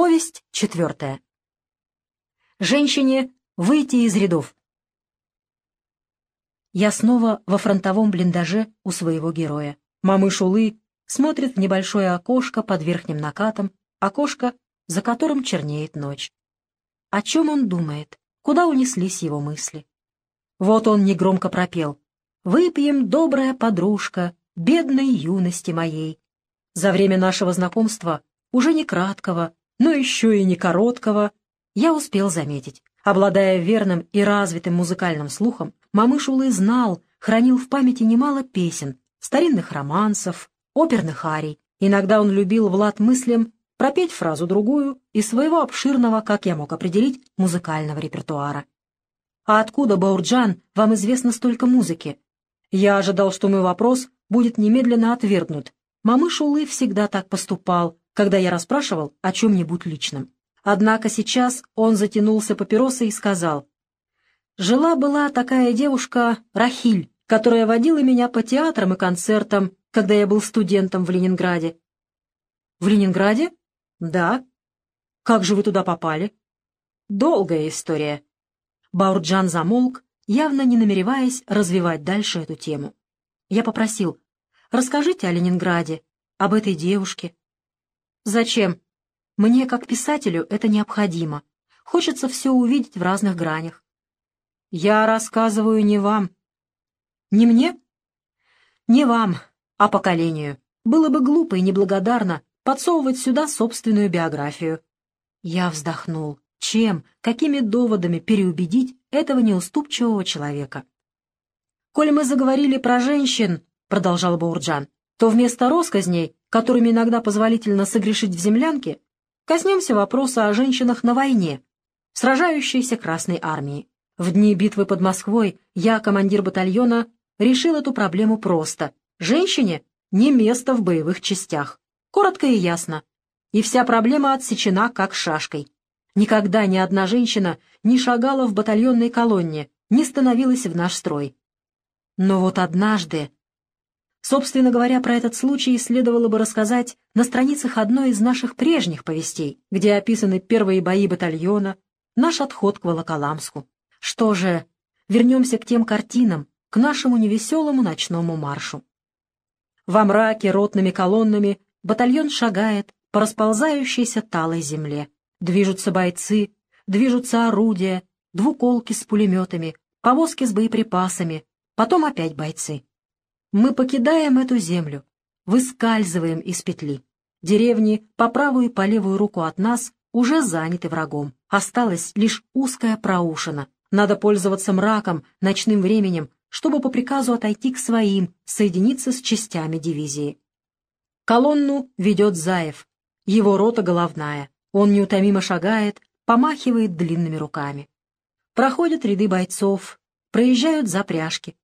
Повесть четвертая. Женщине выйти из рядов. Я снова во фронтовом блиндаже у своего героя. Мамыш Улы смотрит в небольшое окошко под верхним накатом, окошко, за которым чернеет ночь. О чем он думает? Куда унеслись его мысли? Вот он негромко пропел. «Выпьем, добрая подружка, бедной юности моей». За время нашего знакомства, уже не краткого, но еще и не короткого, я успел заметить. Обладая верным и развитым музыкальным слухом, Мамыш Улы знал, хранил в памяти немало песен, старинных романсов, оперных арий. Иногда он любил Влад мыслям пропеть фразу-другую из своего обширного, как я мог определить, музыкального репертуара. «А откуда, Баурджан, вам известно столько музыки?» Я ожидал, что мой вопрос будет немедленно отвергнут. Мамыш Улы всегда так поступал, когда я расспрашивал о чем-нибудь личном. Однако сейчас он затянулся папиросой и сказал, «Жила-была такая девушка Рахиль, которая водила меня по театрам и концертам, когда я был студентом в Ленинграде». «В Ленинграде?» «Да». «Как же вы туда попали?» «Долгая история». Баурджан замолк, явно не намереваясь развивать дальше эту тему. Я попросил, «Расскажите о Ленинграде, об этой девушке, Зачем? Мне, как писателю, это необходимо. Хочется все увидеть в разных гранях. Я рассказываю не вам. Не мне? Не вам, а поколению. Было бы глупо и неблагодарно подсовывать сюда собственную биографию. Я вздохнул. Чем, какими доводами переубедить этого неуступчивого человека? «Коль мы заговорили про женщин», — продолжал Баурджан, то вместо росказней, которыми иногда позволительно согрешить в землянке, коснемся вопроса о женщинах на войне, сражающейся Красной Армии. В дни битвы под Москвой я, командир батальона, решил эту проблему просто. Женщине не место в боевых частях. Коротко и ясно. И вся проблема отсечена как шашкой. Никогда ни одна женщина не шагала в батальонной колонне, не становилась в наш строй. Но вот однажды Собственно говоря, про этот случай следовало бы рассказать на страницах одной из наших прежних повестей, где описаны первые бои батальона, наш отход к Волоколамску. Что же, вернемся к тем картинам, к нашему невеселому ночному маршу. Во мраке ротными колоннами батальон шагает по расползающейся талой земле. Движутся бойцы, движутся орудия, двуколки с пулеметами, повозки с боеприпасами, потом опять бойцы. Мы покидаем эту землю, выскальзываем из петли. Деревни по правую и по левую руку от нас уже заняты врагом. Осталась лишь узкая проушина. Надо пользоваться мраком, ночным временем, чтобы по приказу отойти к своим, соединиться с частями дивизии. Колонну ведет Заев. Его рота головная. Он неутомимо шагает, помахивает длинными руками. Проходят ряды бойцов, проезжают запряжки,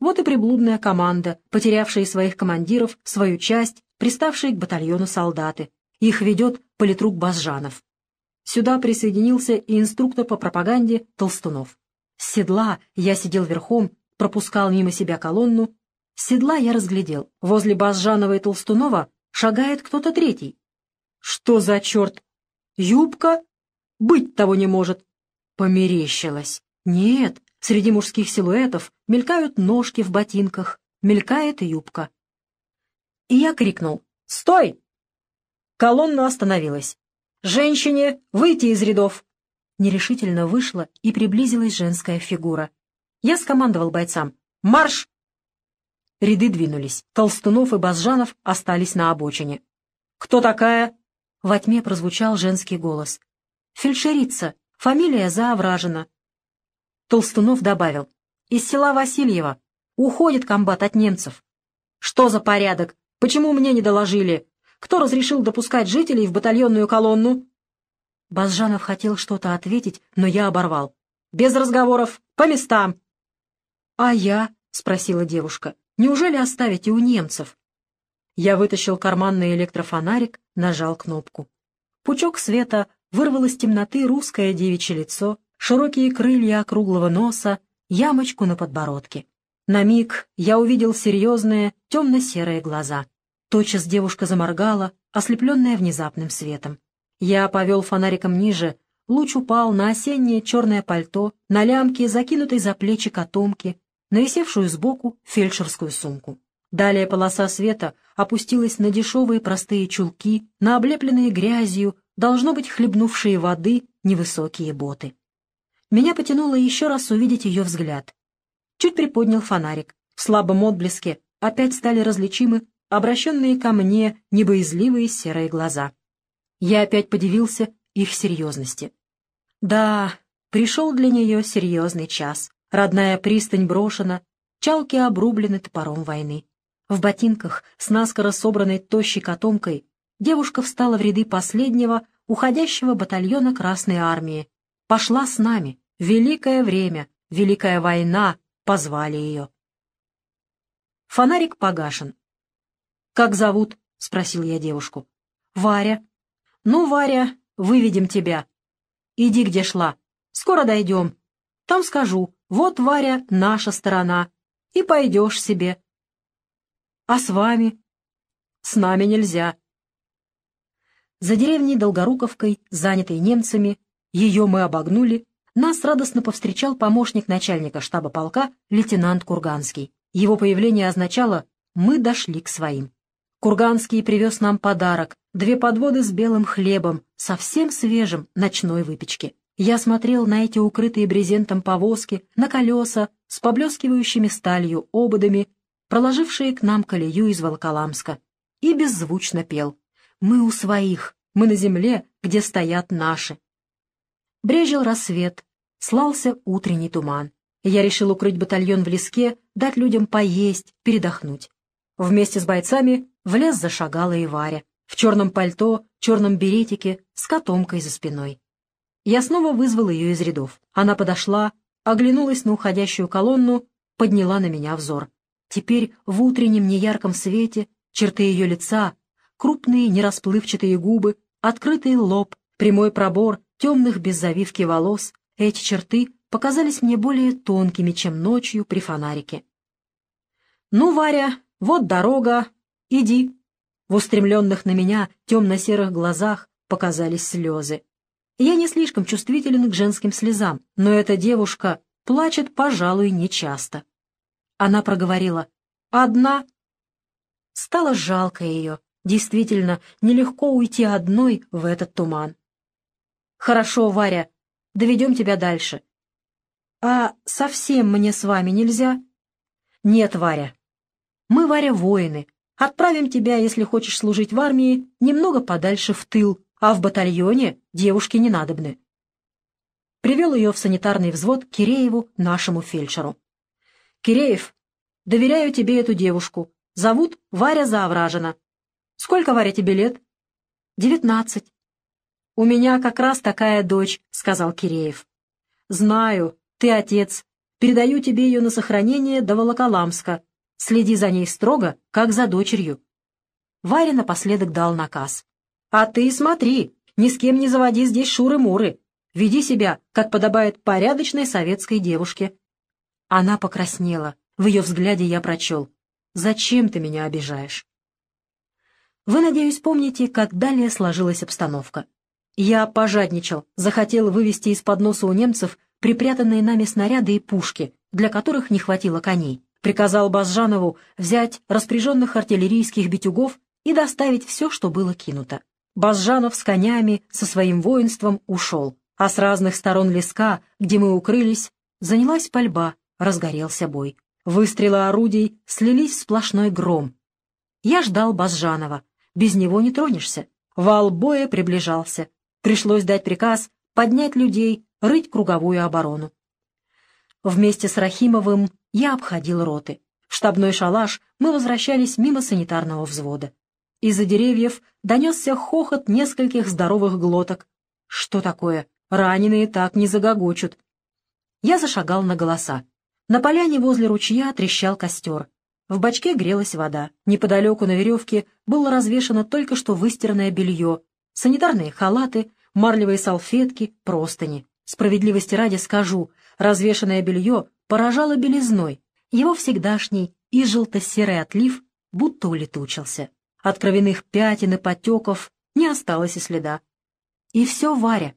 вот и приблудная команда, потерявшая своих командиров, свою часть, приставшие к батальону солдаты. Их ведет политрук Базжанов. Сюда присоединился и инструктор по пропаганде Толстунов. С седла я сидел верхом, пропускал мимо себя колонну. С седла я разглядел. Возле Базжанова и Толстунова шагает кто-то третий. Что за черт? Юбка? Быть того не может. Померещилась. Нет, Среди мужских силуэтов мелькают ножки в ботинках, мелькает юбка. И я крикнул «Стой!». Колонна остановилась. «Женщине выйти из рядов!» Нерешительно вышла и приблизилась женская фигура. Я скомандовал бойцам «Марш!». Ряды двинулись. Толстунов и Базжанов остались на обочине. «Кто такая?» Во тьме прозвучал женский голос. «Фельдшерица. Фамилия Заовражина. Толстунов добавил. «Из села Васильева. Уходит комбат от немцев». «Что за порядок? Почему мне не доложили? Кто разрешил допускать жителей в батальонную колонну?» Базжанов хотел что-то ответить, но я оборвал. «Без разговоров! По местам!» «А я?» — спросила девушка. «Неужели оставите у немцев?» Я вытащил карманный электрофонарик, нажал кнопку. Пучок света вырвал из темноты русское девичье лицо, широкие крылья округлого носа, ямочку на подбородке. На миг я увидел серьезные, темно-серые глаза. Тотчас девушка заморгала, ослепленная внезапным светом. Я повел фонариком ниже, луч упал на осеннее черное пальто, на лямки, закинутой за плечи котомки, на висевшую сбоку фельдшерскую сумку. Далее полоса света опустилась на дешевые простые чулки, на облепленные грязью, должно быть, хлебнувшие воды, невысокие боты. Меня потянуло еще раз увидеть ее взгляд. Чуть приподнял фонарик. В слабом отблеске опять стали различимы обращенные ко мне небоязливые серые глаза. Я опять подивился их серьезности. Да, пришел для нее серьезный час. Родная пристань брошена, чалки обрублены топором войны. В ботинках с наскоро собранной тощей котомкой девушка встала в ряды последнего, уходящего батальона Красной Армии. Пошла с нами. Великое время, Великая война позвали ее. Фонарик погашен. «Как зовут?» — спросил я девушку. «Варя». «Ну, Варя, выведем тебя. Иди, где шла. Скоро дойдем. Там скажу, вот, Варя, наша сторона. И пойдешь себе. А с вами? С нами нельзя. За деревней Долгоруковкой, занятой немцами, ее мы обогнули, нас радостно повстречал помощник начальника штаба полка лейтенант Курганский. Его появление означало «мы дошли к своим». Курганский привез нам подарок — две подводы с белым хлебом, совсем свежим ночной выпечки. Я смотрел на эти укрытые брезентом повозки, на колеса с поблескивающими сталью ободами, проложившие к нам колею из Волоколамска, и беззвучно пел. «Мы у своих, мы на земле, где стоят наши». Брежил рассвет, слался утренний туман. Я решил укрыть батальон в леске, дать людям поесть, передохнуть. Вместе с бойцами в лес зашагала и Варя, в черном пальто, черном беретике, с котомкой за спиной. Я снова вызвал ее из рядов. Она подошла, оглянулась на уходящую колонну, подняла на меня взор. Теперь в утреннем неярком свете черты ее лица, крупные нерасплывчатые губы, открытый лоб, прямой пробор темных без завивки волос, эти черты показались мне более тонкими, чем ночью при фонарике. «Ну, Варя, вот дорога, иди». В устремленных на меня темно-серых глазах показались слезы. Я не слишком чувствителен к женским слезам, но эта девушка плачет, пожалуй, нечасто. Она проговорила «Одна». Стало жалко ее. Действительно, нелегко уйти одной в этот туман. «Хорошо, Варя, доведем тебя дальше». «А совсем мне с вами нельзя?» «Нет, Варя. Мы, Варя, воины. Отправим тебя, если хочешь служить в армии, немного подальше в тыл, а в батальоне девушки не надобны». Привел ее в санитарный взвод Кирееву, нашему фельдшеру. «Киреев, доверяю тебе эту девушку. Зовут Варя Заовражина. Сколько, Варя, тебе лет?» «Девятнадцать». «У меня как раз такая дочь», — сказал Киреев. «Знаю, ты отец. Передаю тебе ее на сохранение до Волоколамска. Следи за ней строго, как за дочерью». Варя напоследок дал наказ. «А ты смотри, ни с кем не заводи здесь шуры-муры. Веди себя, как подобает порядочной советской девушке». Она покраснела. В ее взгляде я прочел. «Зачем ты меня обижаешь?» Вы, надеюсь, помните, как далее сложилась обстановка. Я пожадничал, захотел вывести из-под носа у немцев припрятанные нами снаряды и пушки, для которых не хватило коней. Приказал Базжанову взять распряженных артиллерийских битюгов и доставить все, что было кинуто. Базжанов с конями, со своим воинством ушел, а с разных сторон леска, где мы укрылись, занялась пальба, разгорелся бой. Выстрелы орудий слились в сплошной гром. Я ждал Базжанова. Без него не тронешься. Вал боя приближался. Пришлось дать приказ поднять людей, рыть круговую оборону. Вместе с Рахимовым я обходил роты. В штабной шалаш мы возвращались мимо санитарного взвода. Из-за деревьев донесся хохот нескольких здоровых глоток. Что такое? Раненые так не загогочут. Я зашагал на голоса. На поляне возле ручья трещал костер. В бачке грелась вода. Неподалеку на веревке было развешано только что выстиранное белье, санитарные халаты, марлевые салфетки, простыни. Справедливости ради скажу, развешанное белье поражало белизной. Его всегдашний и желто-серый отлив будто улетучился. От кровяных пятен и потеков не осталось и следа. И все Варя.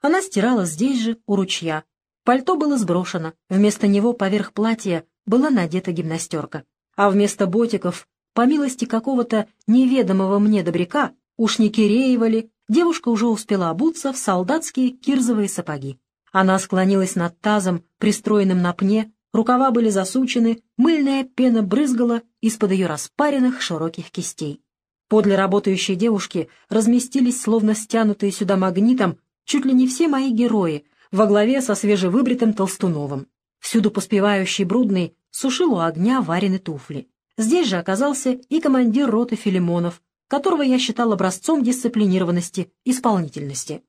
Она стирала здесь же, у ручья. Пальто было сброшено, вместо него поверх платья была надета гимнастерка. А вместо ботиков, по милости какого-то неведомого мне добряка, уж не Киреева девушка уже успела обуться в солдатские кирзовые сапоги. Она склонилась над тазом, пристроенным на пне, рукава были засучены, мыльная пена брызгала из-под ее распаренных широких кистей. Подле работающей девушки разместились, словно стянутые сюда магнитом, чуть ли не все мои герои, во главе со свежевыбритым Толстуновым. Всюду поспевающий Брудный сушил у огня варены туфли. Здесь же оказался и командир роты Филимонов, которого я считал образцом дисциплинированности, исполнительности.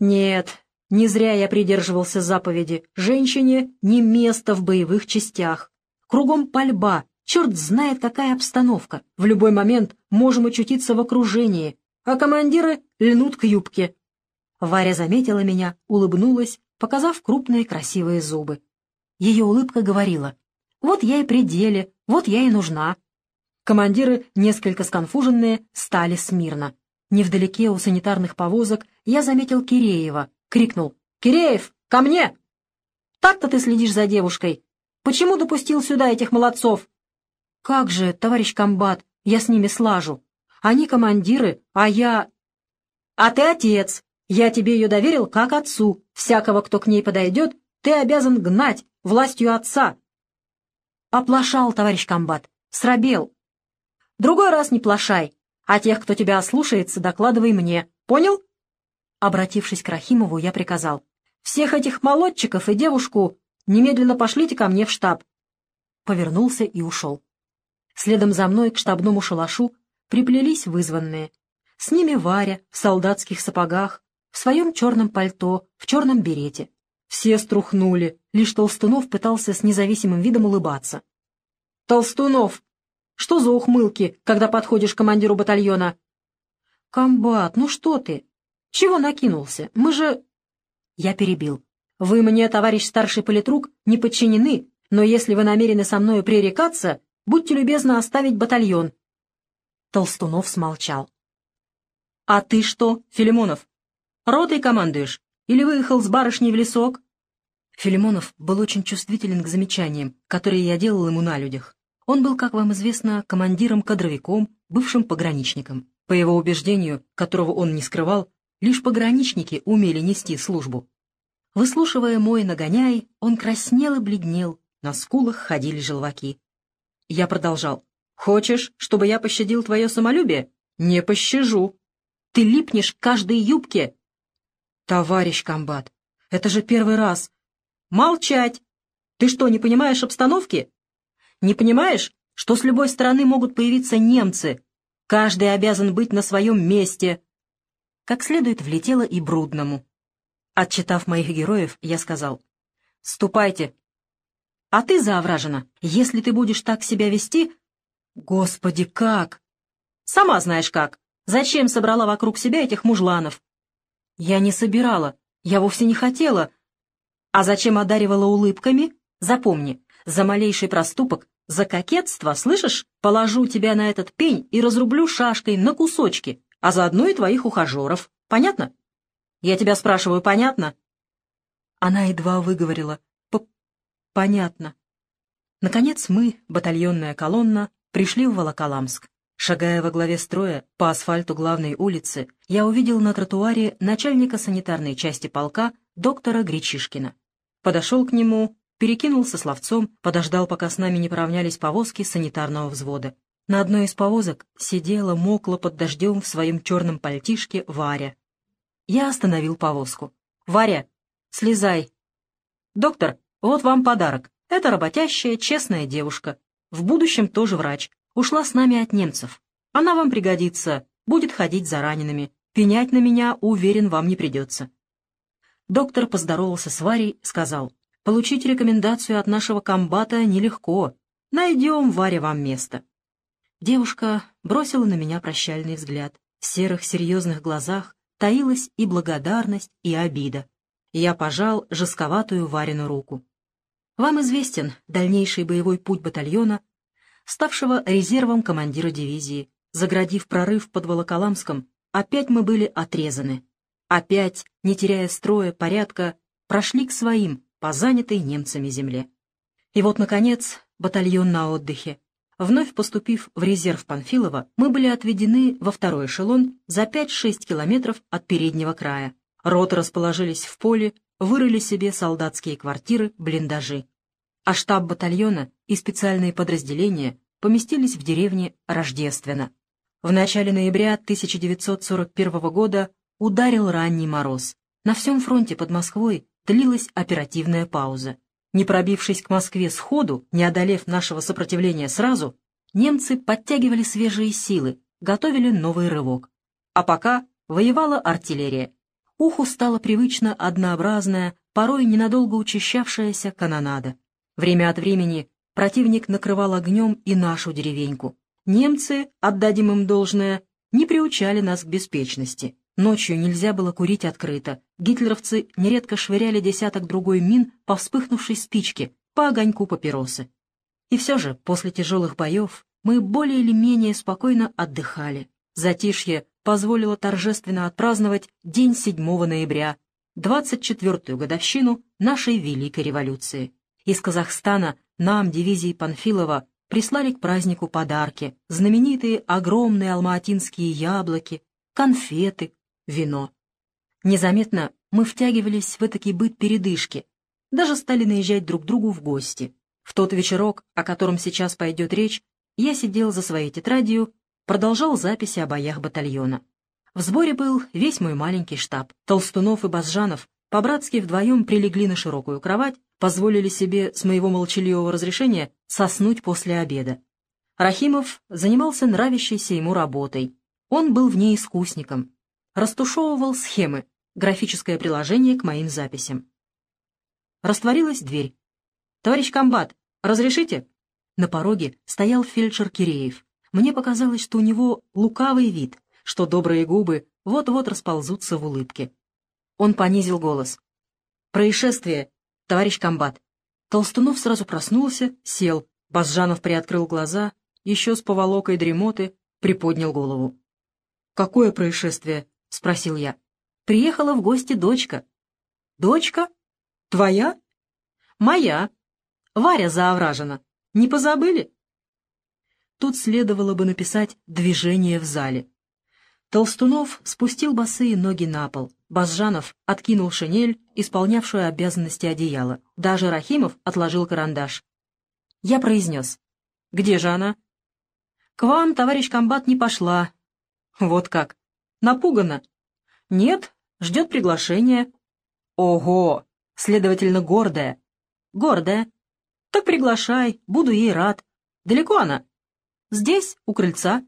Нет, не зря я придерживался заповеди. Женщине не место в боевых частях. Кругом пальба, черт знает какая обстановка. В любой момент можем очутиться в окружении, а командиры льнут к юбке. Варя заметила меня, улыбнулась, показав крупные красивые зубы. Ее улыбка говорила, «Вот я и при деле, вот я и нужна». Командиры, несколько сконфуженные, стали смирно. Невдалеке у санитарных повозок я заметил Киреева, крикнул, «Киреев, ко мне!» «Так-то ты следишь за девушкой. Почему допустил сюда этих молодцов?» «Как же, товарищ комбат, я с ними слажу. Они командиры, а я...» «А ты отец, я тебе ее доверил как отцу. Всякого, кто к ней подойдет, ты обязан гнать властью отца. Оплошал, товарищ комбат, срабел. Другой раз не плашай, а тех, кто тебя ослушается, докладывай мне. Понял? Обратившись к Рахимову, я приказал. Всех этих молодчиков и девушку немедленно пошлите ко мне в штаб. Повернулся и ушел. Следом за мной к штабному шалашу приплелись вызванные. С ними Варя в солдатских сапогах, в своем черном пальто, в черном берете. Все струхнули, лишь Толстунов пытался с независимым видом улыбаться. «Толстунов! Что за ухмылки, когда подходишь к командиру батальона?» «Комбат, ну что ты? Чего накинулся? Мы же...» Я перебил. «Вы мне, товарищ старший политрук, не подчинены, но если вы намерены со мною пререкаться, будьте любезны оставить батальон». Толстунов смолчал. «А ты что, Филимонов?» Ротой командуешь? Или выехал с барышней в лесок?» Филимонов был очень чувствителен к замечаниям, которые я делал ему на людях. Он был, как вам известно, командиром-кадровиком, бывшим пограничником. По его убеждению, которого он не скрывал, лишь пограничники умели нести службу. Выслушивая мой нагоняй, он краснел и бледнел, на скулах ходили желваки. Я продолжал. «Хочешь, чтобы я пощадил твое самолюбие? Не пощажу. Ты липнешь к каждой юбке, «Товарищ комбат, это же первый раз!» «Молчать! Ты что, не понимаешь обстановки? Не понимаешь, что с любой стороны могут появиться немцы? Каждый обязан быть на своем месте!» Как следует влетело и Брудному. Отчитав моих героев, я сказал, «Ступайте!» «А ты, Заовражина, если ты будешь так себя вести...» «Господи, как!» «Сама знаешь как! Зачем собрала вокруг себя этих мужланов? Я не собирала, я вовсе не хотела. А зачем одаривала улыбками? Запомни, за малейший проступок, за кокетство, слышишь, положу тебя на этот пень и разрублю шашкой на кусочки, а заодно и твоих ухажеров. Понятно? Я тебя спрашиваю, понятно? Она едва выговорила. П понятно. Наконец мы, батальонная колонна, пришли в Волоколамск. Шагая во главе строя по асфальту главной улицы, я увидел на тротуаре начальника санитарной части полка доктора Гречишкина. Подошел к нему, перекинулся словцом, подождал, пока с нами не поравнялись повозки санитарного взвода. На одной из повозок сидела, мокла под дождем в своем черном пальтишке Варя. Я остановил повозку. «Варя, слезай!» «Доктор, вот вам подарок. Это работящая, честная девушка. В будущем тоже врач. Ушла с нами от немцев. Она вам пригодится, будет ходить за ранеными. Пенять на меня, уверен, вам не придется. Доктор поздоровался с Варей, сказал, «Получить рекомендацию от нашего комбата нелегко. Найдем, Варя, вам место». Девушка бросила на меня прощальный взгляд. В серых серьезных глазах таилась и благодарность, и обида. Я пожал жестковатую Варину руку. Вам известен дальнейший боевой путь батальона ставшего резервом командира дивизии. Заградив прорыв под Волоколамском, опять мы были отрезаны. опять, не теряя строя, порядка, прошли к своим, по занятой немцами земле. И вот, наконец, батальон на отдыхе. Вновь поступив в резерв Панфилова, мы были отведены во второй эшелон за 5-6 километров от переднего края. Роты расположились в поле, вырыли себе солдатские квартиры, блиндажи. А штаб батальона и специальные подразделения поместились в деревне Рождественно. В начале ноября 1941 года ударил ранний мороз. На всем фронте под Москвой длилась оперативная пауза. Не пробившись к Москве сходу, не одолев нашего сопротивления сразу, немцы подтягивали свежие силы, готовили новый рывок. А пока воевала артиллерия. Уху стала привычно однообразная, порой ненадолго учащавшаяся канонада. Время от времени противник накрывал огнем и нашу деревеньку. Немцы, отдадим им должное, не приучали нас к беспечности. Ночью нельзя было курить открыто. Гитлеровцы нередко швыряли десяток другой мин по вспыхнувшей спичке, по огоньку папиросы. И все же, после тяжелых боев, мы более или менее спокойно отдыхали. Затишье позволило торжественно отпраздновать день 7 ноября, 24-ю годовщину нашей Великой революции. Из Казахстана нам, дивизии Панфилова, прислали к празднику подарки, знаменитые огромные алматинские яблоки, конфеты, вино. Незаметно мы втягивались в этакий быт передышки, даже стали наезжать друг другу в гости. В тот вечерок, о котором сейчас пойдет речь, я сидел за своей тетрадью, продолжал записи о боях батальона. В сборе был весь мой маленький штаб. Толстунов и Базжанов по-братски вдвоем прилегли на широкую кровать, позволили себе с моего молчаливого разрешения соснуть после обеда. Рахимов занимался нравящейся ему работой. Он был в ней искусником, растушевывал схемы, графическое приложение к моим записям. Растворилась дверь. «Товарищ комбат, разрешите?» На пороге стоял фельдшер Киреев. Мне показалось, что у него лукавый вид, что добрые губы вот-вот расползутся в улыбке. Он понизил голос. «Происшествие, товарищ комбат». Толстунов сразу проснулся, сел. Базжанов приоткрыл глаза, еще с поволокой дремоты, приподнял голову. «Какое происшествие?» — спросил я. «Приехала в гости дочка». «Дочка? Твоя?» «Моя. Варя заовражена. Не позабыли?» Тут следовало бы написать «движение в зале». Толстунов спустил босые ноги на пол. Базжанов откинул шинель, исполнявшую обязанности одеяла. Даже Рахимов отложил карандаш. Я произнес. «Где же она?» «К вам, товарищ комбат, не пошла». «Вот как. Напугана? Нет, ждет приглашения. Ого! Следовательно, гордая. Гордая. Так приглашай, буду ей рад. Далеко она? Здесь, у крыльца.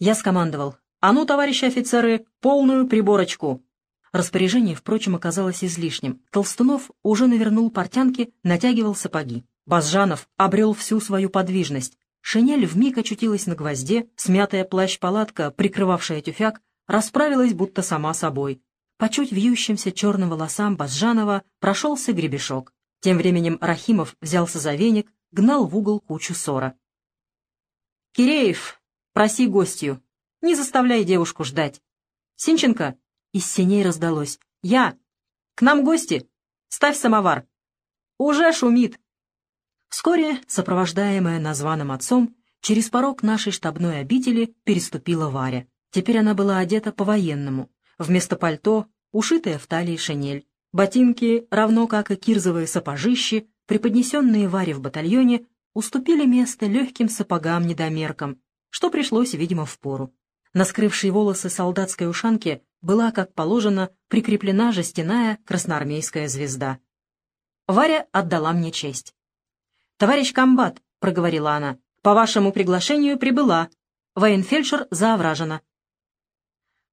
Я скомандовал. А ну, товарищи офицеры, полную приборочку. Распоряжение, впрочем, оказалось излишним. Толстунов уже навернул портянки, натягивал сапоги. Базжанов обрел всю свою подвижность. Шинель вмиг очутилась на гвозде, смятая плащ-палатка, прикрывавшая тюфяк, расправилась будто сама собой. По чуть вьющимся черным волосам Базжанова прошелся гребешок. Тем временем Рахимов взялся за веник, гнал в угол кучу ссора. «Киреев, проси гостью. Не заставляй девушку ждать. Синченко!» Из синей раздалось. «Я! К нам гости! Ставь самовар!» «Уже шумит!» Вскоре, сопровождаемая названным отцом, через порог нашей штабной обители переступила Варя. Теперь она была одета по-военному. Вместо пальто — ушитая в талии шинель. Ботинки, равно как и кирзовые сапожищи, преподнесенные Варе в батальоне, уступили место легким сапогам-недомеркам, что пришлось, видимо, в пору. На скрывшей волосы солдатской ушанке была, как положено, прикреплена жестяная красноармейская звезда. Варя отдала мне честь. «Товарищ комбат», — проговорила она, — «по вашему приглашению прибыла. Военфельдшер заовражена».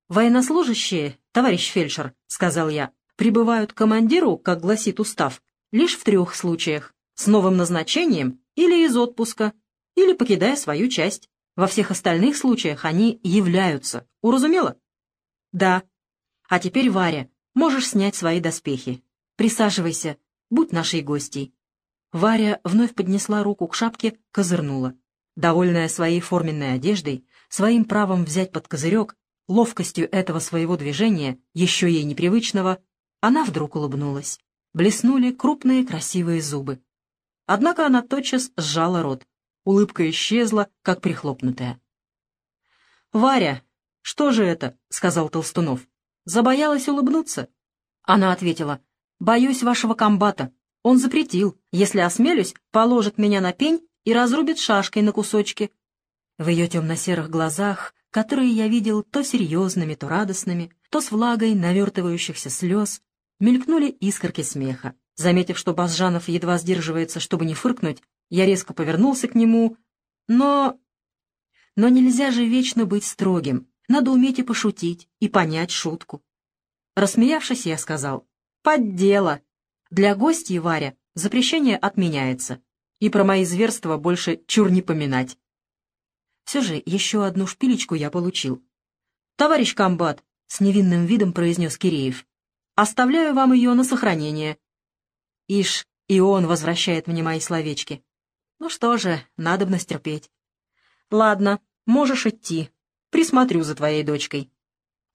«Военнослужащие, товарищ фельдшер», — сказал я, — «прибывают к командиру, как гласит устав, лишь в трех случаях. С новым назначением или из отпуска, или покидая свою часть. Во всех остальных случаях они являются. Уразумела?» «Да. А теперь, Варя, можешь снять свои доспехи. Присаживайся, будь нашей гостьей». Варя вновь поднесла руку к шапке, козырнула. Довольная своей форменной одеждой, своим правом взять под козырек, ловкостью этого своего движения, еще ей непривычного, она вдруг улыбнулась. Блеснули крупные красивые зубы. Однако она тотчас сжала рот. Улыбка исчезла, как прихлопнутая. «Варя, что же это?» — сказал Толстунов. «Забоялась улыбнуться?» Она ответила. «Боюсь вашего комбата. Он запретил. Если осмелюсь, положит меня на пень и разрубит шашкой на кусочки». В ее темно-серых глазах, которые я видел то серьезными, то радостными, то с влагой навертывающихся слез, мелькнули искорки смеха. Заметив, что Базжанов едва сдерживается, чтобы не фыркнуть, я резко повернулся к нему, но... Но нельзя же вечно быть строгим. Надо уметь и пошутить, и понять шутку. Рассмеявшись, я сказал, «Под дело. Для гостей, Варя, запрещение отменяется, и про мои зверства больше чур не поминать». Все же еще одну шпилечку я получил. «Товарищ комбат», — с невинным видом произнес Киреев, «оставляю вам ее на сохранение». Ишь, и он возвращает мне мои словечки. Ну что же, надобно стерпеть. Ладно, можешь идти. Присмотрю за твоей дочкой.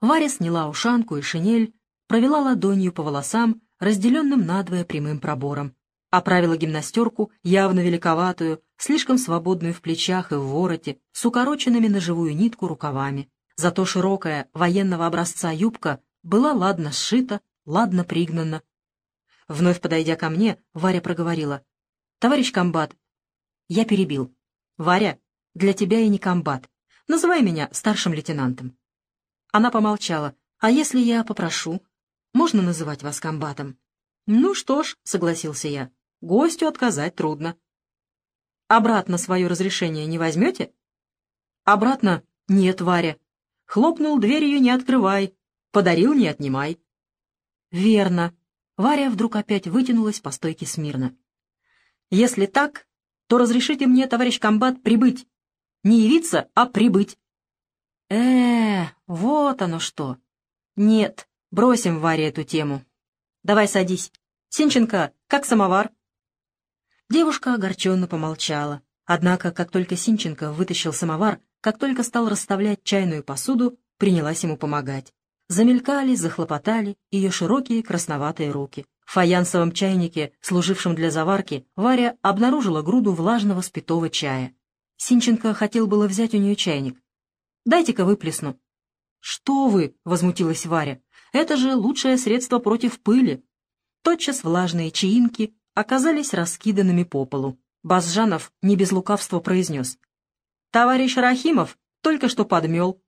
Варя сняла ушанку и шинель, провела ладонью по волосам, разделенным надвое прямым пробором, оправила гимнастерку, явно великоватую, слишком свободную в плечах и в вороте, с укороченными на живую нитку рукавами. Зато широкая, военного образца юбка была ладно сшита, ладно пригнана. Вновь подойдя ко мне, Варя проговорила. «Товарищ комбат, я перебил. «Варя, для тебя я не комбат. Называй меня старшим лейтенантом». Она помолчала. «А если я попрошу? Можно называть вас комбатом?» «Ну что ж», — согласился я, — «гостю отказать трудно». «Обратно свое разрешение не возьмете?» «Обратно? Нет, Варя. Хлопнул дверью, не открывай. Подарил, не отнимай». «Верно». Варя вдруг опять вытянулась по стойке смирно. «Если так, то разрешите мне, товарищ комбат, прибыть. Не явиться, а прибыть. э, -э вот оно что. Нет, бросим, Варе, эту тему. Давай садись. Синченко, как самовар? Девушка огорченно помолчала. Однако, как только Синченко вытащил самовар, как только стал расставлять чайную посуду, принялась ему помогать. Замелькали, захлопотали ее широкие красноватые руки. В фаянсовом чайнике, служившем для заварки, Варя обнаружила груду влажного спитого чая. Синченко хотел было взять у нее чайник. «Дайте-ка выплесну». «Что вы?» — возмутилась Варя. «Это же лучшее средство против пыли». Тотчас влажные чаинки оказались раскиданными по полу. Базжанов не без лукавства произнес. «Товарищ Рахимов только что подмел».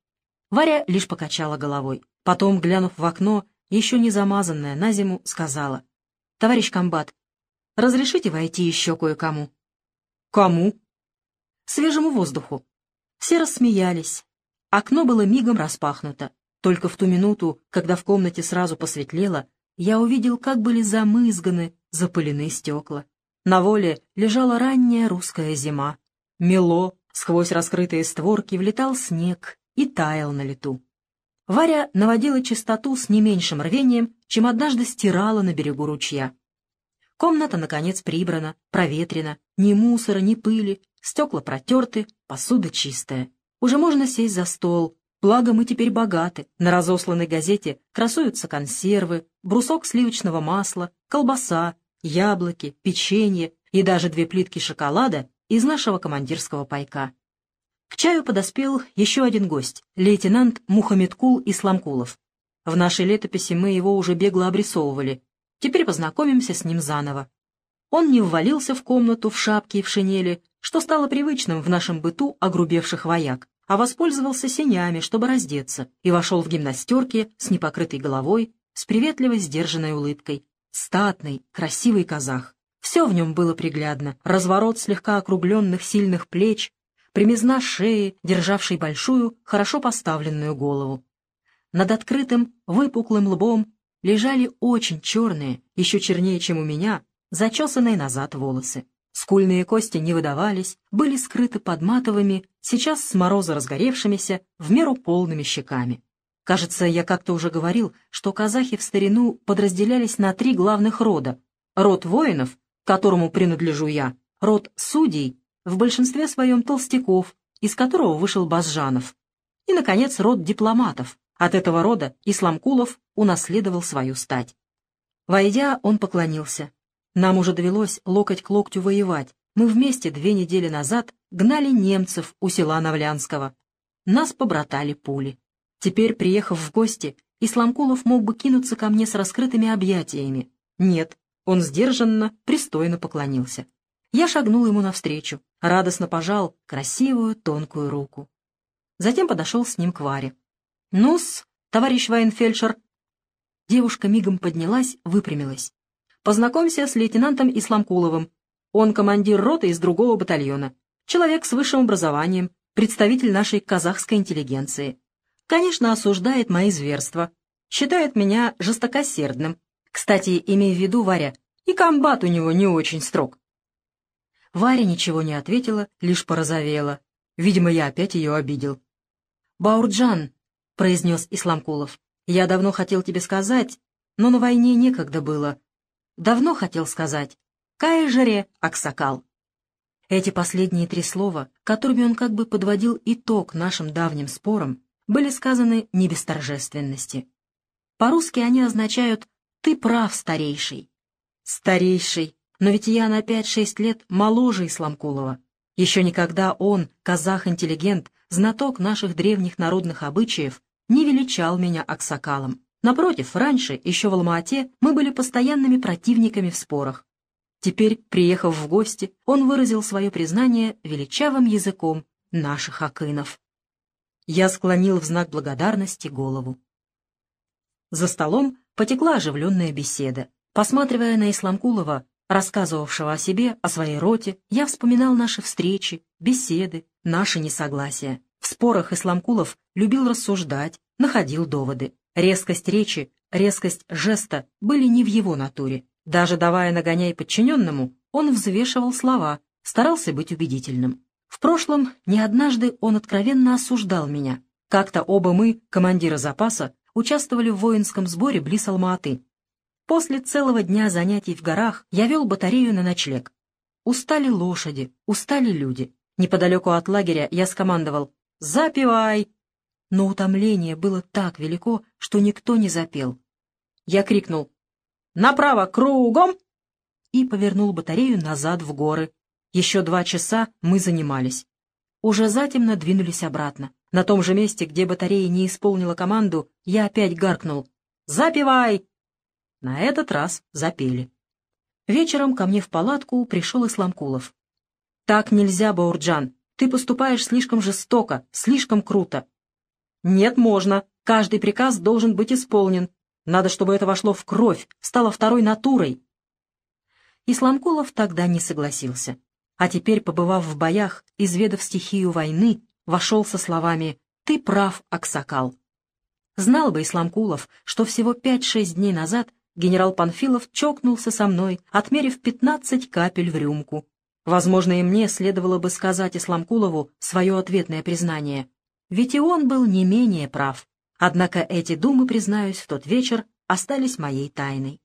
Варя лишь покачала головой. Потом, глянув в окно, еще не замазанная на зиму, сказала. «Товарищ комбат, разрешите войти еще кое-кому?» «Кому?» «Свежему воздуху». Все рассмеялись. Окно было мигом распахнуто. Только в ту минуту, когда в комнате сразу посветлело, я увидел, как были замызганы, запылены стекла. На воле лежала ранняя русская зима. Мело, сквозь раскрытые створки влетал снег и таял на лету. Варя наводила чистоту с не меньшим рвением, чем однажды стирала на берегу ручья. Комната, наконец, прибрана, проветрена, ни мусора, ни пыли, стекла протерты, посуда чистая. Уже можно сесть за стол, благо мы теперь богаты. На разосланной газете красуются консервы, брусок сливочного масла, колбаса, яблоки, печенье и даже две плитки шоколада из нашего командирского пайка. К чаю подоспел еще один гость, лейтенант Мухаммедкул Исламкулов. В нашей летописи мы его уже бегло обрисовывали. Теперь познакомимся с ним заново. Он не ввалился в комнату в шапке и в шинели, что стало привычным в нашем быту огрубевших вояк, а воспользовался сенями, чтобы раздеться, и вошел в гимнастерке с непокрытой головой, с приветливо сдержанной улыбкой. Статный, красивый казах. Все в нем было приглядно. Разворот слегка округленных сильных плеч, примизна шеи, державшей большую, хорошо поставленную голову. Над открытым, выпуклым лбом лежали очень черные, еще чернее, чем у меня, зачесанные назад волосы. Скульные кости не выдавались, были скрыты под матовыми, сейчас с мороза разгоревшимися, в меру полными щеками. Кажется, я как-то уже говорил, что казахи в старину подразделялись на три главных рода. Род воинов, которому принадлежу я, род судей в большинстве своем толстяков, из которого вышел Базжанов, и, наконец, род дипломатов. От этого рода Исламкулов унаследовал свою стать. Войдя, он поклонился. Нам уже довелось локоть к локтю воевать. Мы вместе две недели назад гнали немцев у села Навлянского. Нас побратали пули. Теперь, приехав в гости, Исламкулов мог бы кинуться ко мне с раскрытыми объятиями. Нет, он сдержанно, пристойно поклонился. Я шагнул ему навстречу, радостно пожал красивую тонкую руку. Затем подошел с ним к Варе. «Ну-с, товарищ Вайнфельдшер!» Девушка мигом поднялась, выпрямилась. «Познакомься с лейтенантом Исламкуловым. Он командир роты из другого батальона. Человек с высшим образованием, представитель нашей казахской интеллигенции. Конечно, осуждает мои зверства. Считает меня жестокосердным. Кстати, имей в виду, Варя, и комбат у него не очень строг. Варя ничего не ответила, лишь порозовела. Видимо, я опять ее обидел. «Баурджан», — произнес Исламкулов, — «я давно хотел тебе сказать, но на войне некогда было. Давно хотел сказать. Кая жаре, Аксакал». Эти последние три слова, которыми он как бы подводил итог нашим давним спорам, были сказаны не без торжественности. По-русски они означают «ты прав, старейший». Старейший но ведь я на пять-шесть лет моложе Исламкулова. Еще никогда он, казах-интеллигент, знаток наших древних народных обычаев, не величал меня аксакалом. Напротив, раньше, еще в Алма-Ате, мы были постоянными противниками в спорах. Теперь, приехав в гости, он выразил свое признание величавым языком наших акынов. Я склонил в знак благодарности голову. За столом потекла оживленная беседа. Посматривая на Исламкулова, рассказывавшего о себе, о своей роте, я вспоминал наши встречи, беседы, наши несогласия. В спорах Исламкулов любил рассуждать, находил доводы. Резкость речи, резкость жеста были не в его натуре. Даже давая нагоняй подчиненному, он взвешивал слова, старался быть убедительным. В прошлом не однажды он откровенно осуждал меня. Как-то оба мы, командиры запаса, участвовали в воинском сборе близ Алма-Аты. После целого дня занятий в горах я вел батарею на ночлег. Устали лошади, устали люди. Неподалеку от лагеря я скомандовал «Запивай!», но утомление было так велико, что никто не запел. Я крикнул «Направо кругом!» и повернул батарею назад в горы. Еще два часа мы занимались. Уже затемно двинулись обратно. На том же месте, где батарея не исполнила команду, я опять гаркнул «Запивай!» На этот раз запели. Вечером ко мне в палатку пришел Исламкулов. «Так нельзя, Баурджан. Ты поступаешь слишком жестоко, слишком круто». «Нет, можно. Каждый приказ должен быть исполнен. Надо, чтобы это вошло в кровь, стало второй натурой». Исламкулов тогда не согласился. А теперь, побывав в боях, изведав стихию войны, вошел со словами «Ты прав, Аксакал». Знал бы Исламкулов, что всего пять-шесть дней назад генерал Панфилов чокнулся со мной, отмерив пятнадцать капель в рюмку. Возможно, и мне следовало бы сказать Исламкулову свое ответное признание. Ведь и он был не менее прав. Однако эти думы, признаюсь, в тот вечер остались моей тайной.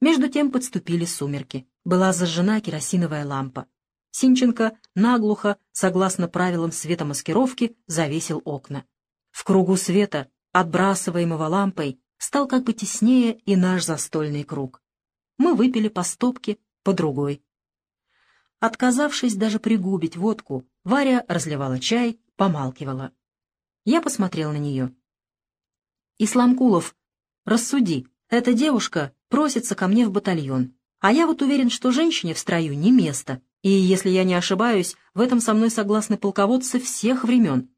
Между тем подступили сумерки. Была зажжена керосиновая лампа. Синченко наглухо, согласно правилам светомаскировки, завесил окна. В кругу света, отбрасываемого лампой, стал как бы теснее и наш застольный круг. Мы выпили по стопке, по другой. Отказавшись даже пригубить водку, Варя разливала чай, помалкивала. Я посмотрел на нее. «Исламкулов, рассуди, эта девушка просится ко мне в батальон, а я вот уверен, что женщине в строю не место, и, если я не ошибаюсь, в этом со мной согласны полководцы всех времен».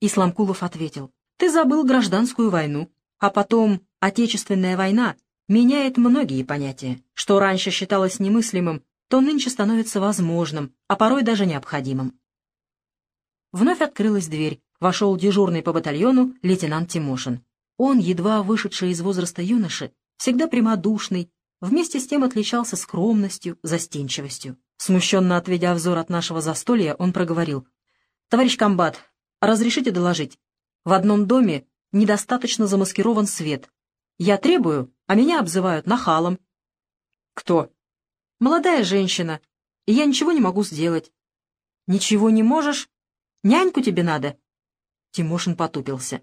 Исламкулов ответил, «Ты забыл гражданскую войну. А потом Отечественная война меняет многие понятия. Что раньше считалось немыслимым, то нынче становится возможным, а порой даже необходимым. Вновь открылась дверь. Вошел дежурный по батальону лейтенант Тимошин. Он, едва вышедший из возраста юноши, всегда прямодушный, вместе с тем отличался скромностью, застенчивостью. Смущенно отведя взор от нашего застолья, он проговорил. «Товарищ комбат, разрешите доложить? В одном доме недостаточно замаскирован свет. Я требую, а меня обзывают нахалом. Кто? Молодая женщина, и я ничего не могу сделать. Ничего не можешь? Няньку тебе надо? Тимошин потупился.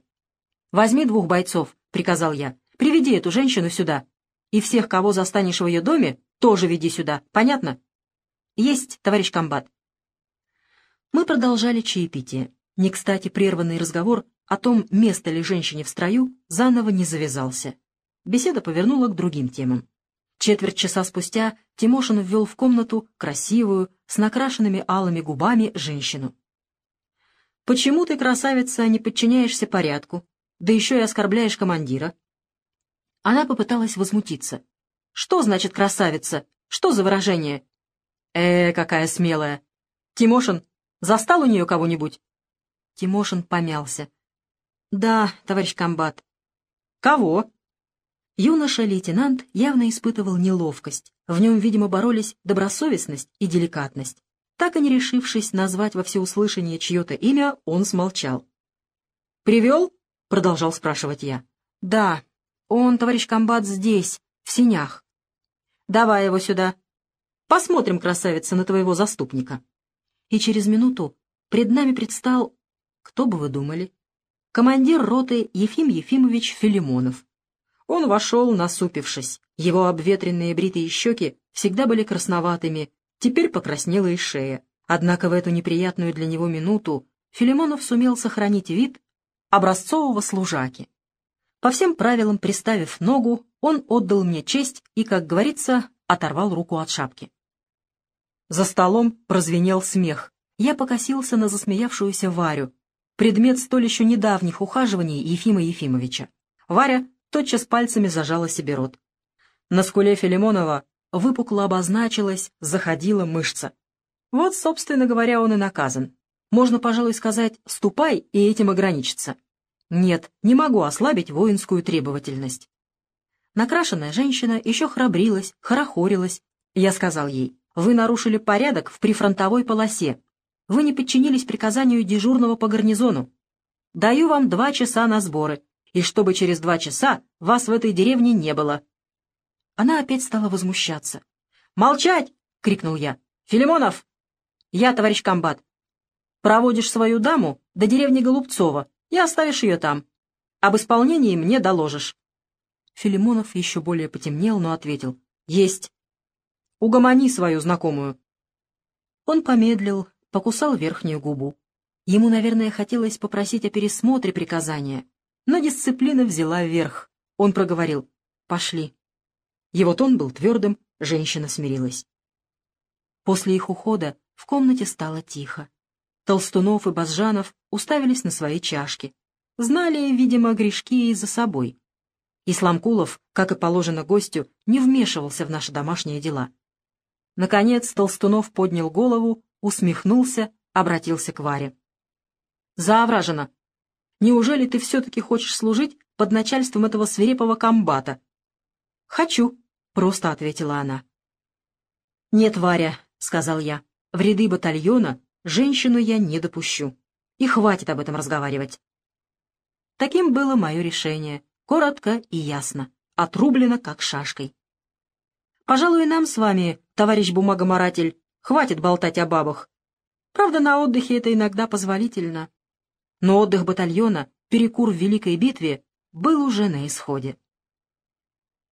«Возьми двух бойцов», — приказал я. «Приведи эту женщину сюда. И всех, кого застанешь в ее доме, тоже веди сюда. Понятно?» «Есть, товарищ комбат». Мы продолжали чаепитие. Не кстати прерванный разговор о том, место ли женщине в строю, заново не завязался. Беседа повернула к другим темам. Четверть часа спустя Тимошин ввел в комнату красивую, с накрашенными алыми губами женщину. «Почему ты, красавица, не подчиняешься порядку, да еще и оскорбляешь командира?» Она попыталась возмутиться. «Что значит красавица? Что за выражение?» «Э, какая смелая! Тимошин, застал у нее кого-нибудь?» Тимошин помялся. «Да, товарищ комбат». «Кого?» Юноша-лейтенант явно испытывал неловкость. В нем, видимо, боролись добросовестность и деликатность. Так и не решившись назвать во всеуслышание чье-то имя, он смолчал. «Привел?» — продолжал спрашивать я. «Да, он, товарищ комбат, здесь, в синях». «Давай его сюда. Посмотрим, красавица, на твоего заступника». И через минуту пред нами предстал, кто бы вы думали, командир роты Ефим Ефимович Филимонов, он вошел, насупившись. Его обветренные бритые щеки всегда были красноватыми, теперь покраснела и шея. Однако в эту неприятную для него минуту Филимонов сумел сохранить вид образцового служаки. По всем правилам, приставив ногу, он отдал мне честь и, как говорится, оторвал руку от шапки. За столом прозвенел смех. Я покосился на засмеявшуюся Варю, предмет столь еще недавних ухаживаний Ефима Ефимовича. Варя тотчас пальцами зажала себе рот. На скуле Филимонова выпукло обозначилась, заходила мышца. Вот, собственно говоря, он и наказан. Можно, пожалуй, сказать «ступай» и этим ограничиться. Нет, не могу ослабить воинскую требовательность. Накрашенная женщина еще храбрилась, хорохорилась. Я сказал ей, вы нарушили порядок в прифронтовой полосе. Вы не подчинились приказанию дежурного по гарнизону. Даю вам два часа на сборы и чтобы через два часа вас в этой деревне не было. Она опять стала возмущаться. «Молчать!» — крикнул я. «Филимонов!» «Я, товарищ комбат. Проводишь свою даму до деревни Голубцова и оставишь ее там. Об исполнении мне доложишь». Филимонов еще более потемнел, но ответил. «Есть. Угомони свою знакомую». Он помедлил, покусал верхнюю губу. Ему, наверное, хотелось попросить о пересмотре приказания, но дисциплина взяла верх. Он проговорил «Пошли». Его тон был твердым, женщина смирилась. После их ухода в комнате стало тихо. Толстунов и Базжанов уставились на свои чашки. Знали, видимо, грешки и за собой. Исламкулов, как и положено гостю, не вмешивался в наши домашние дела. Наконец Толстунов поднял голову, усмехнулся, обратился к Варе. «Заовражено! Неужели ты все-таки хочешь служить под начальством этого свирепого комбата?» «Хочу», — просто ответила она. «Нет, Варя», — сказал я, — «в ряды батальона женщину я не допущу. И хватит об этом разговаривать». Таким было мое решение, коротко и ясно, отрублено как шашкой. «Пожалуй, нам с вами, товарищ бумагоморатель, хватит болтать о бабах. Правда, на отдыхе это иногда позволительно. Но отдых батальона, перекур в Великой битве, был уже на исходе.